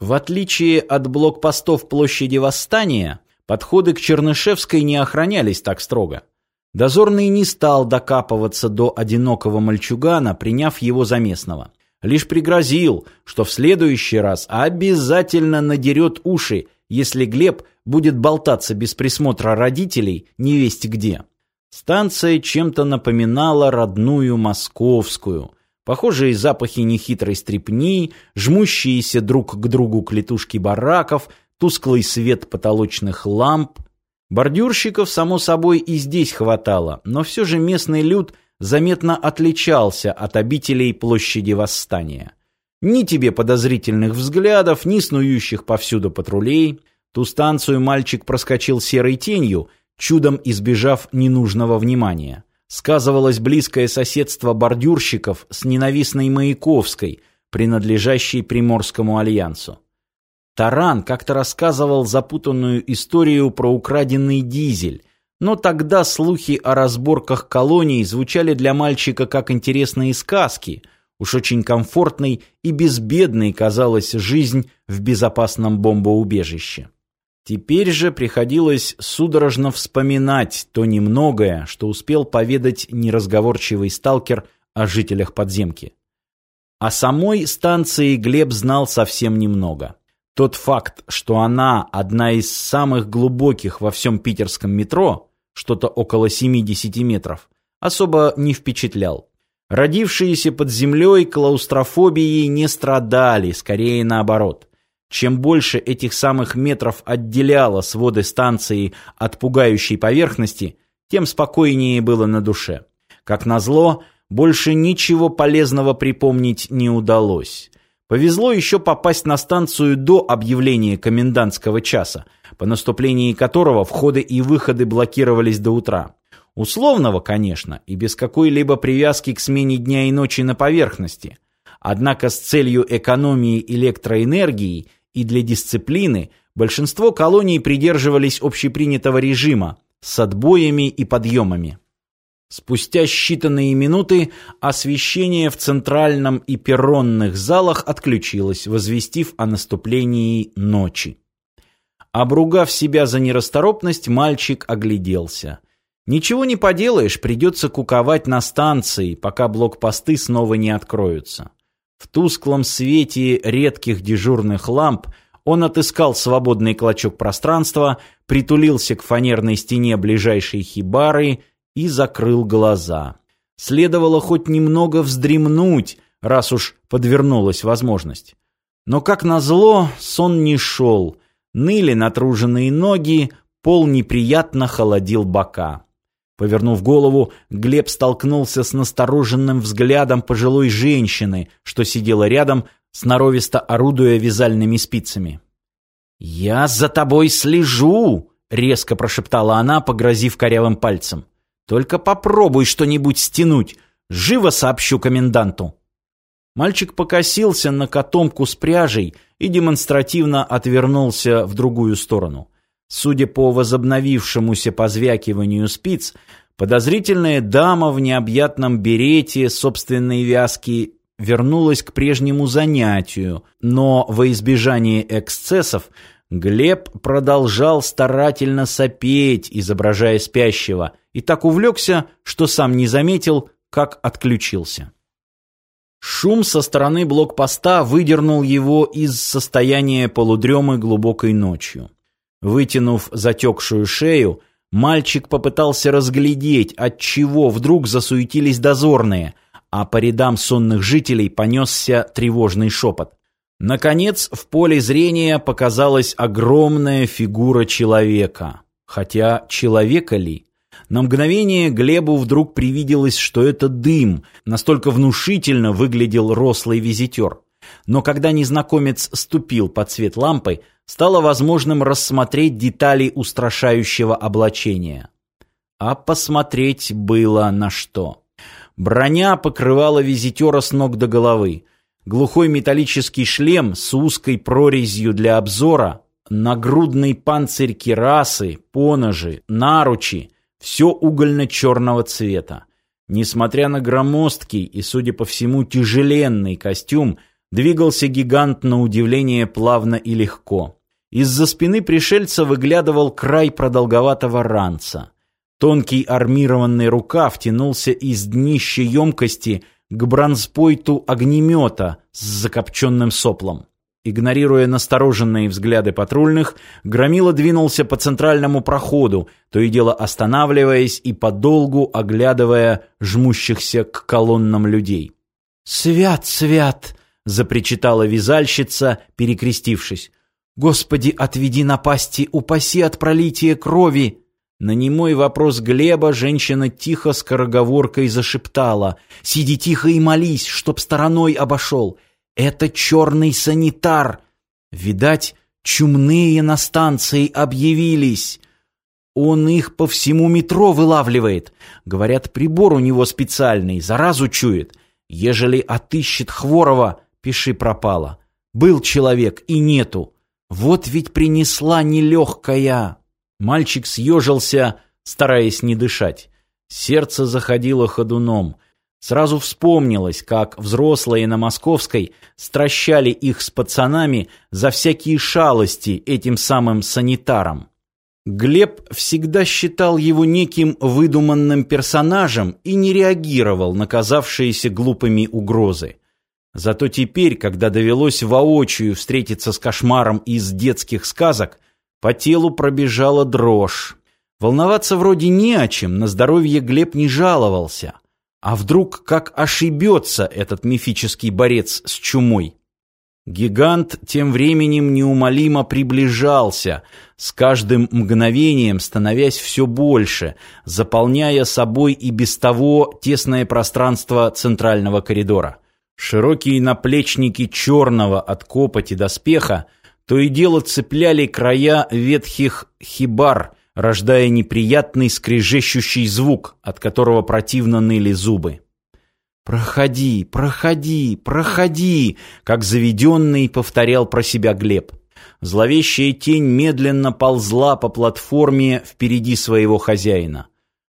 В отличие от блокпостов площади Восстания, подходы к Чернышевской не охранялись так строго. Дозорный не стал докапываться до одинокого мальчугана, приняв его за местного. Лишь пригрозил, что в следующий раз обязательно надерет уши, если Глеб будет болтаться без присмотра родителей невесть где. Станция чем-то напоминала родную московскую. Похожие запахи нехитрой стрепни, жмущиеся друг к другу клетушки бараков, тусклый свет потолочных ламп. Бордюрщиков, само собой, и здесь хватало, но все же местный люд заметно отличался от обителей площади Восстания. Ни тебе подозрительных взглядов, ни снующих повсюду патрулей. Ту станцию мальчик проскочил серой тенью, чудом избежав ненужного внимания. Сказывалось близкое соседство бордюрщиков с ненавистной Маяковской, принадлежащей Приморскому альянсу. Таран как-то рассказывал запутанную историю про украденный дизель, но тогда слухи о разборках колоний звучали для мальчика как интересные сказки. Уж очень комфортной и безбедной казалась жизнь в безопасном бомбоубежище. Теперь же приходилось судорожно вспоминать то немногое, что успел поведать неразговорчивый сталкер о жителях подземки. О самой станции Глеб знал совсем немного. Тот факт, что она одна из самых глубоких во всем питерском метро, что-то около 70 метров, особо не впечатлял. Родившиеся под землей клаустрофобией не страдали, скорее наоборот. Чем больше этих самых метров отделяло своды станции от пугающей поверхности, тем спокойнее было на душе. Как назло, больше ничего полезного припомнить не удалось. Повезло еще попасть на станцию до объявления комендантского часа, по наступлении которого входы и выходы блокировались до утра. Условного, конечно, и без какой-либо привязки к смене дня и ночи на поверхности. Однако с целью экономии электроэнергии и для дисциплины большинство колоний придерживались общепринятого режима с отбоями и подъемами. Спустя считанные минуты освещение в центральном и перронных залах отключилось, возвестив о наступлении ночи. Обругав себя за нерасторопность, мальчик огляделся. Ничего не поделаешь, придется куковать на станции, пока блокпосты снова не откроются. В тусклом свете редких дежурных ламп он отыскал свободный клочок пространства, притулился к фанерной стене ближайшей хибары и закрыл глаза. Следовало хоть немного вздремнуть, раз уж подвернулась возможность. Но, как назло, сон не шел. Ныли натруженные ноги, пол неприятно холодил бока. Повернув голову, Глеб столкнулся с настороженным взглядом пожилой женщины, что сидела рядом, сноровисто орудуя вязальными спицами. «Я за тобой слежу!» — резко прошептала она, погрозив корявым пальцем. «Только попробуй что-нибудь стянуть. Живо сообщу коменданту!» Мальчик покосился на котомку с пряжей и демонстративно отвернулся в другую сторону. Судя по возобновившемуся позвякиванию спиц, подозрительная дама в необъятном берете собственной вязки вернулась к прежнему занятию, но во избежание эксцессов Глеб продолжал старательно сопеть, изображая спящего, и так увлекся, что сам не заметил, как отключился. Шум со стороны блокпоста выдернул его из состояния полудремы глубокой ночью. Вытянув затекшую шею, мальчик попытался разглядеть, от чего вдруг засуетились дозорные, а по рядам сонных жителей понесся тревожный шепот. Наконец, в поле зрения показалась огромная фигура человека. Хотя человека ли? На мгновение Глебу вдруг привиделось, что это дым, настолько внушительно выглядел рослый визитер. Но когда незнакомец ступил под свет лампы, стало возможным рассмотреть детали устрашающего облачения. А посмотреть было на что. Броня покрывала визитера с ног до головы. Глухой металлический шлем с узкой прорезью для обзора, нагрудный панцирь кирасы, поножи, наручи — все угольно-черного цвета. Несмотря на громоздкий и, судя по всему, тяжеленный костюм, Двигался гигант на удивление плавно и легко. Из-за спины пришельца выглядывал край продолговатого ранца. Тонкий армированный рукав тянулся из днища емкости к бронспойту огнемета с закопченным соплом. Игнорируя настороженные взгляды патрульных, Громила двинулся по центральному проходу, то и дело останавливаясь и подолгу оглядывая жмущихся к колоннам людей. «Свят, свят!» — запричитала вязальщица, перекрестившись. «Господи, отведи напасти, упаси от пролития крови!» На немой вопрос Глеба женщина тихо скороговоркой зашептала. «Сиди тихо и молись, чтоб стороной обошел. Это черный санитар. Видать, чумные на станции объявились. Он их по всему метро вылавливает. Говорят, прибор у него специальный, заразу чует. Ежели отыщет Хворова, пиши пропало. Был человек и нету. Вот ведь принесла нелегкая. Мальчик съежился, стараясь не дышать. Сердце заходило ходуном. Сразу вспомнилось, как взрослые на Московской стращали их с пацанами за всякие шалости этим самым санитаром. Глеб всегда считал его неким выдуманным персонажем и не реагировал на казавшиеся глупыми угрозы. Зато теперь, когда довелось воочию встретиться с кошмаром из детских сказок, по телу пробежала дрожь. Волноваться вроде не о чем, на здоровье Глеб не жаловался – а вдруг как ошибется этот мифический борец с чумой? Гигант тем временем неумолимо приближался, с каждым мгновением становясь все больше, заполняя собой и без того тесное пространство центрального коридора. Широкие наплечники черного от копоти доспеха то и дело цепляли края ветхих хибар, рождая неприятный скрежещущий звук, от которого противно ныли зубы. «Проходи, проходи, проходи!» Как заведенный повторял про себя Глеб. Зловещая тень медленно ползла по платформе впереди своего хозяина.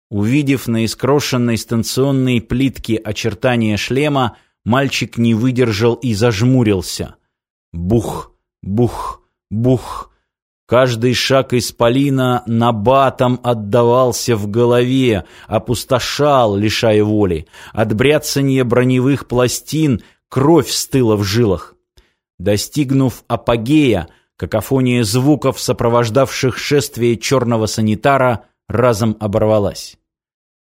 Увидев на искрошенной станционной плитке очертания шлема, мальчик не выдержал и зажмурился. Бух, бух, бух. Каждый шаг исполина набатом отдавался в голове, опустошал, лишая воли. От бряцания броневых пластин кровь стыла в жилах. Достигнув апогея, какофония звуков, сопровождавших шествие черного санитара, разом оборвалась.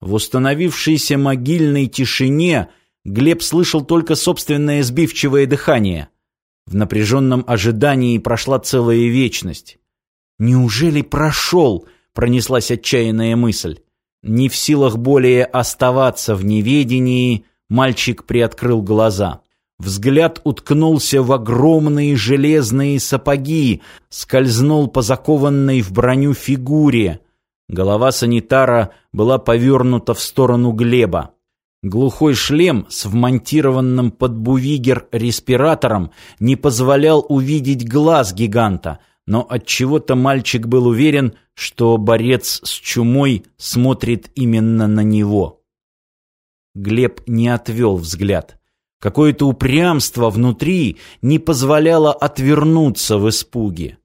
В установившейся могильной тишине Глеб слышал только собственное сбивчивое дыхание. В напряженном ожидании прошла целая вечность. «Неужели прошел?» — пронеслась отчаянная мысль. Не в силах более оставаться в неведении, мальчик приоткрыл глаза. Взгляд уткнулся в огромные железные сапоги, скользнул по закованной в броню фигуре. Голова санитара была повернута в сторону Глеба. Глухой шлем с вмонтированным под бувигер респиратором не позволял увидеть глаз гиганта, но от чего то мальчик был уверен, что борец с чумой смотрит именно на него. Глеб не отвел взгляд. Какое-то упрямство внутри не позволяло отвернуться в испуге.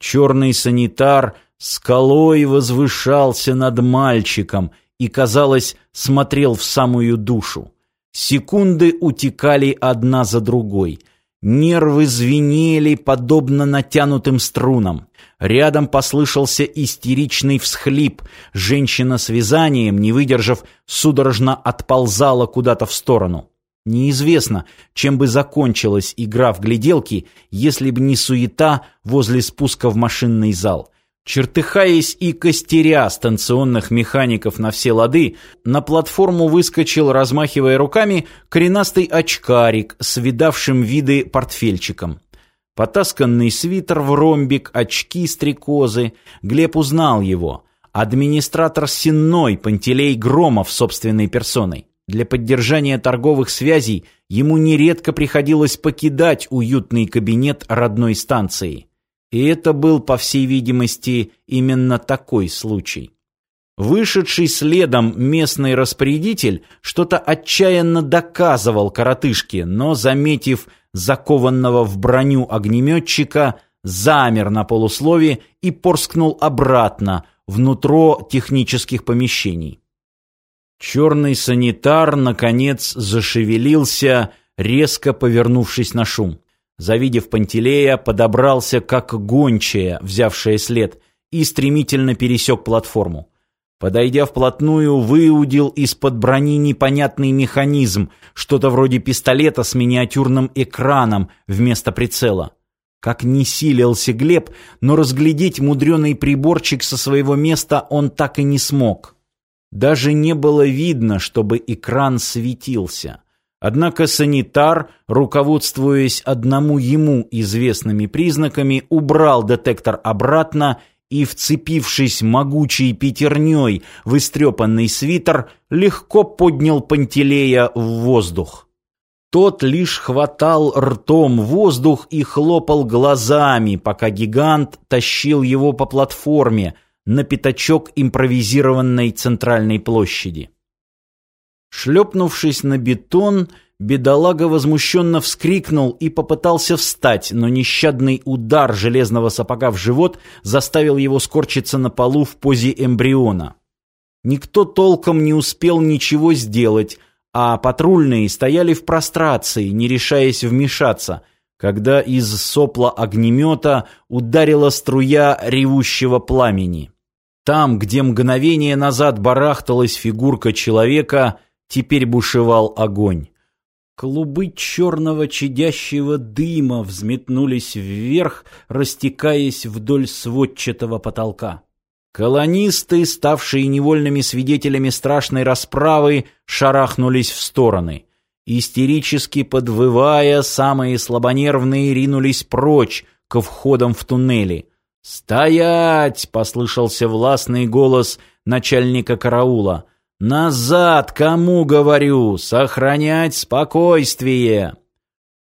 Черный санитар скалой возвышался над мальчиком и, казалось, смотрел в самую душу. Секунды утекали одна за другой — Нервы звенели, подобно натянутым струнам. Рядом послышался истеричный всхлип. Женщина с вязанием, не выдержав, судорожно отползала куда-то в сторону. Неизвестно, чем бы закончилась игра в гляделки, если бы не суета возле спуска в машинный зал. Чертыхаясь и костеря станционных механиков на все лады, на платформу выскочил, размахивая руками, коренастый очкарик с видавшим виды портфельчиком. Потасканный свитер в ромбик, очки стрекозы. Глеб узнал его. Администратор Сенной Пантелей Громов собственной персоной. Для поддержания торговых связей ему нередко приходилось покидать уютный кабинет родной станции. И это был, по всей видимости, именно такой случай. Вышедший следом местный распорядитель что-то отчаянно доказывал коротышке, но, заметив закованного в броню огнеметчика, замер на полуслове и порскнул обратно, внутрь технических помещений. Черный санитар, наконец, зашевелился, резко повернувшись на шум. Завидев Пантелея, подобрался как гончая, взявшая след, и стремительно пересек платформу. Подойдя вплотную, выудил из-под брони непонятный механизм, что-то вроде пистолета с миниатюрным экраном вместо прицела. Как не силился Глеб, но разглядеть мудреный приборчик со своего места он так и не смог. Даже не было видно, чтобы экран светился. Однако санитар, руководствуясь одному ему известными признаками, убрал детектор обратно и, вцепившись могучей пятерней в истрепанный свитер, легко поднял Пантелея в воздух. Тот лишь хватал ртом воздух и хлопал глазами, пока гигант тащил его по платформе на пятачок импровизированной центральной площади. Шлепнувшись на бетон, Бедолага возмущенно вскрикнул и попытался встать, но нещадный удар железного сапога в живот заставил его скорчиться на полу в позе эмбриона. Никто толком не успел ничего сделать, а патрульные стояли в прострации, не решаясь вмешаться, когда из сопла огнемета ударила струя ревущего пламени. Там, где мгновение назад барахталась фигурка человека, теперь бушевал огонь. Клубы черного чадящего дыма взметнулись вверх, растекаясь вдоль сводчатого потолка. Колонисты, ставшие невольными свидетелями страшной расправы, шарахнулись в стороны. Истерически подвывая, самые слабонервные ринулись прочь, ко входам в туннели. «Стоять!» — послышался властный голос начальника караула. «Назад, кому говорю! Сохранять спокойствие!»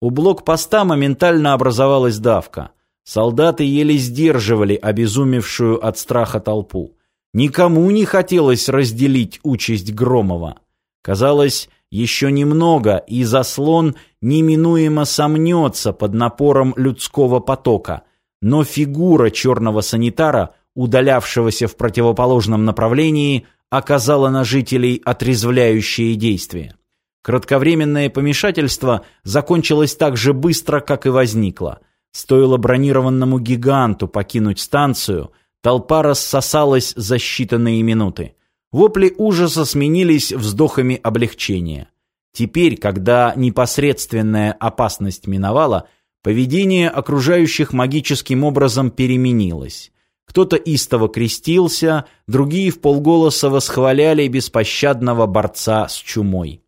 У блокпоста моментально образовалась давка. Солдаты еле сдерживали обезумевшую от страха толпу. Никому не хотелось разделить участь Громова. Казалось, еще немного, и заслон неминуемо сомнется под напором людского потока. Но фигура черного санитара, удалявшегося в противоположном направлении, оказало на жителей отрезвляющее действие. Кратковременное помешательство закончилось так же быстро, как и возникло. Стоило бронированному гиганту покинуть станцию, толпа рассосалась за считанные минуты. Вопли ужаса сменились вздохами облегчения. Теперь, когда непосредственная опасность миновала, поведение окружающих магическим образом переменилось. Кто-то истово крестился, другие в полголоса восхваляли беспощадного борца с чумой.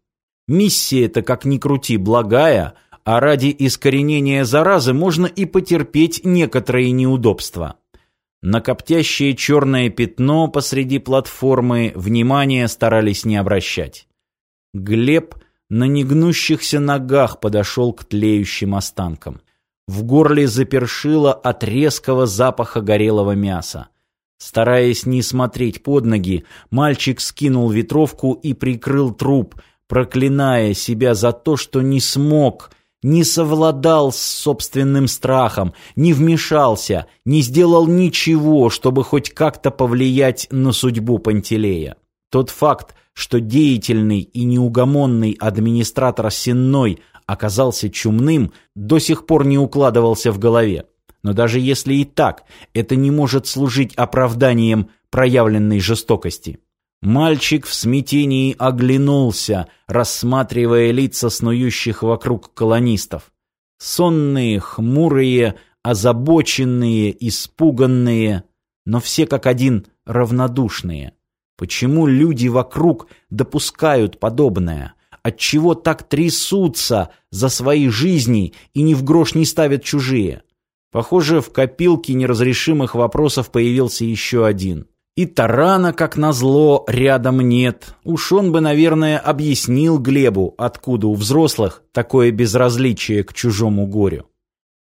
Миссия-то, как ни крути, благая, а ради искоренения заразы можно и потерпеть некоторые неудобства. На коптящее черное пятно посреди платформы внимания старались не обращать. Глеб на негнущихся ногах подошел к тлеющим останкам. В горле запершило от резкого запаха горелого мяса. Стараясь не смотреть под ноги, мальчик скинул ветровку и прикрыл труп, проклиная себя за то, что не смог, не совладал с собственным страхом, не вмешался, не сделал ничего, чтобы хоть как-то повлиять на судьбу Пантелея. Тот факт, что деятельный и неугомонный администратор Сенной оказался чумным, до сих пор не укладывался в голове. Но даже если и так, это не может служить оправданием проявленной жестокости. Мальчик в смятении оглянулся, рассматривая лица снующих вокруг колонистов. Сонные, хмурые, озабоченные, испуганные, но все как один равнодушные. Почему люди вокруг допускают подобное? Отчего так трясутся за свои жизни и ни в грош не ставят чужие? Похоже, в копилке неразрешимых вопросов появился еще один. И тарана, как назло, рядом нет. Уж он бы, наверное, объяснил Глебу, откуда у взрослых такое безразличие к чужому горю.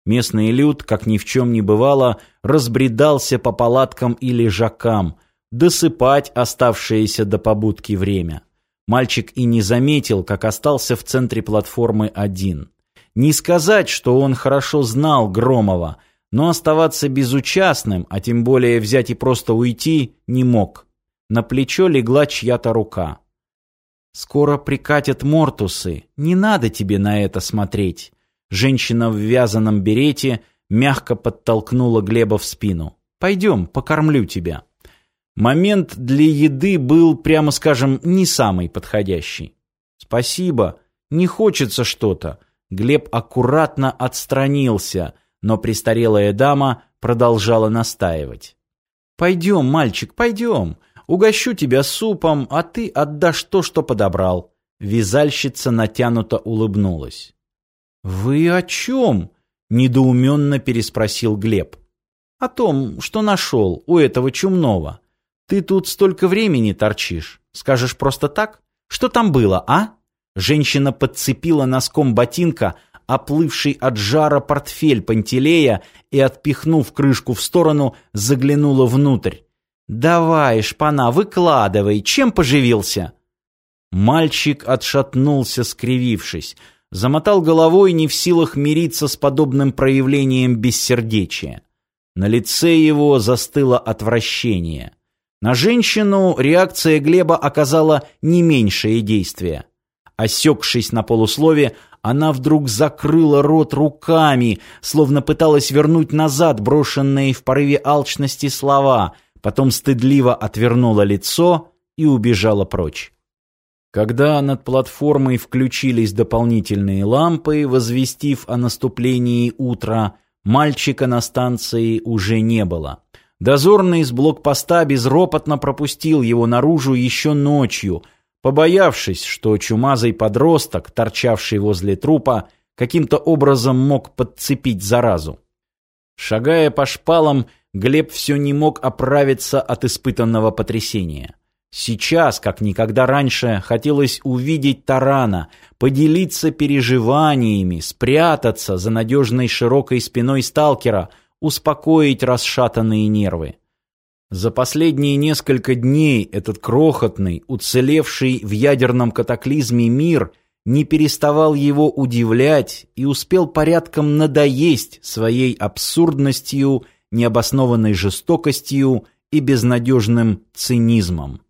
Местный люд, как ни в чем не бывало, разбредался по палаткам и лежакам. досыпать оставшееся до побудки время. Мальчик и не заметил, как остался в центре платформы один. Не сказать, что он хорошо знал Громова, но оставаться безучастным, а тем более взять и просто уйти, не мог. На плечо легла чья-то рука. «Скоро прикатят мортусы, не надо тебе на это смотреть». Женщина в вязаном берете мягко подтолкнула Глеба в спину. «Пойдем, покормлю тебя». Момент для еды был, прямо скажем, не самый подходящий. «Спасибо, не хочется что-то». Глеб аккуратно отстранился, но престарелая дама продолжала настаивать. «Пойдем, мальчик, пойдем. Угощу тебя супом, а ты отдашь то, что подобрал». Вязальщица натянуто улыбнулась. «Вы о чем?» — недоуменно переспросил Глеб. «О том, что нашел у этого чумного. Ты тут столько времени торчишь. Скажешь просто так? Что там было, а?» Женщина подцепила носком ботинка оплывший от жара портфель Пантелея и, отпихнув крышку в сторону, заглянула внутрь. «Давай, шпана, выкладывай, чем поживился?» Мальчик отшатнулся, скривившись, замотал головой, не в силах мириться с подобным проявлением бессердечия. На лице его застыло отвращение. На женщину реакция Глеба оказала не меньшее действие. Осекшись на полуслове, она вдруг закрыла рот руками, словно пыталась вернуть назад брошенные в порыве алчности слова — потом стыдливо отвернула лицо и убежала прочь. Когда над платформой включились дополнительные лампы, возвестив о наступлении утра, мальчика на станции уже не было. Дозорный с блокпоста безропотно пропустил его наружу еще ночью, побоявшись, что чумазый подросток, торчавший возле трупа, каким-то образом мог подцепить заразу. Шагая по шпалам, Глеб все не мог оправиться от испытанного потрясения. Сейчас, как никогда раньше, хотелось увидеть Тарана, поделиться переживаниями, спрятаться за надежной широкой спиной сталкера, успокоить расшатанные нервы. За последние несколько дней этот крохотный, уцелевший в ядерном катаклизме мир не переставал его удивлять и успел порядком надоесть своей абсурдностью необоснованной жестокостью и безнадежным цинизмом.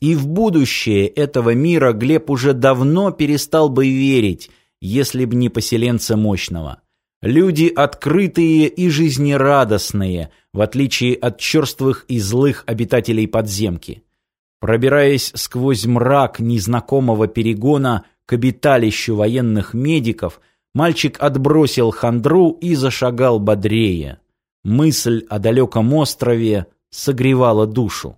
И в будущее этого мира Глеб уже давно перестал бы верить, если б не поселенца мощного. Люди открытые и жизнерадостные, в отличие от черствых и злых обитателей подземки. Пробираясь сквозь мрак незнакомого перегона к обиталищу военных медиков, мальчик отбросил хандру и зашагал бодрее. Мысль о далеком острове согревала душу.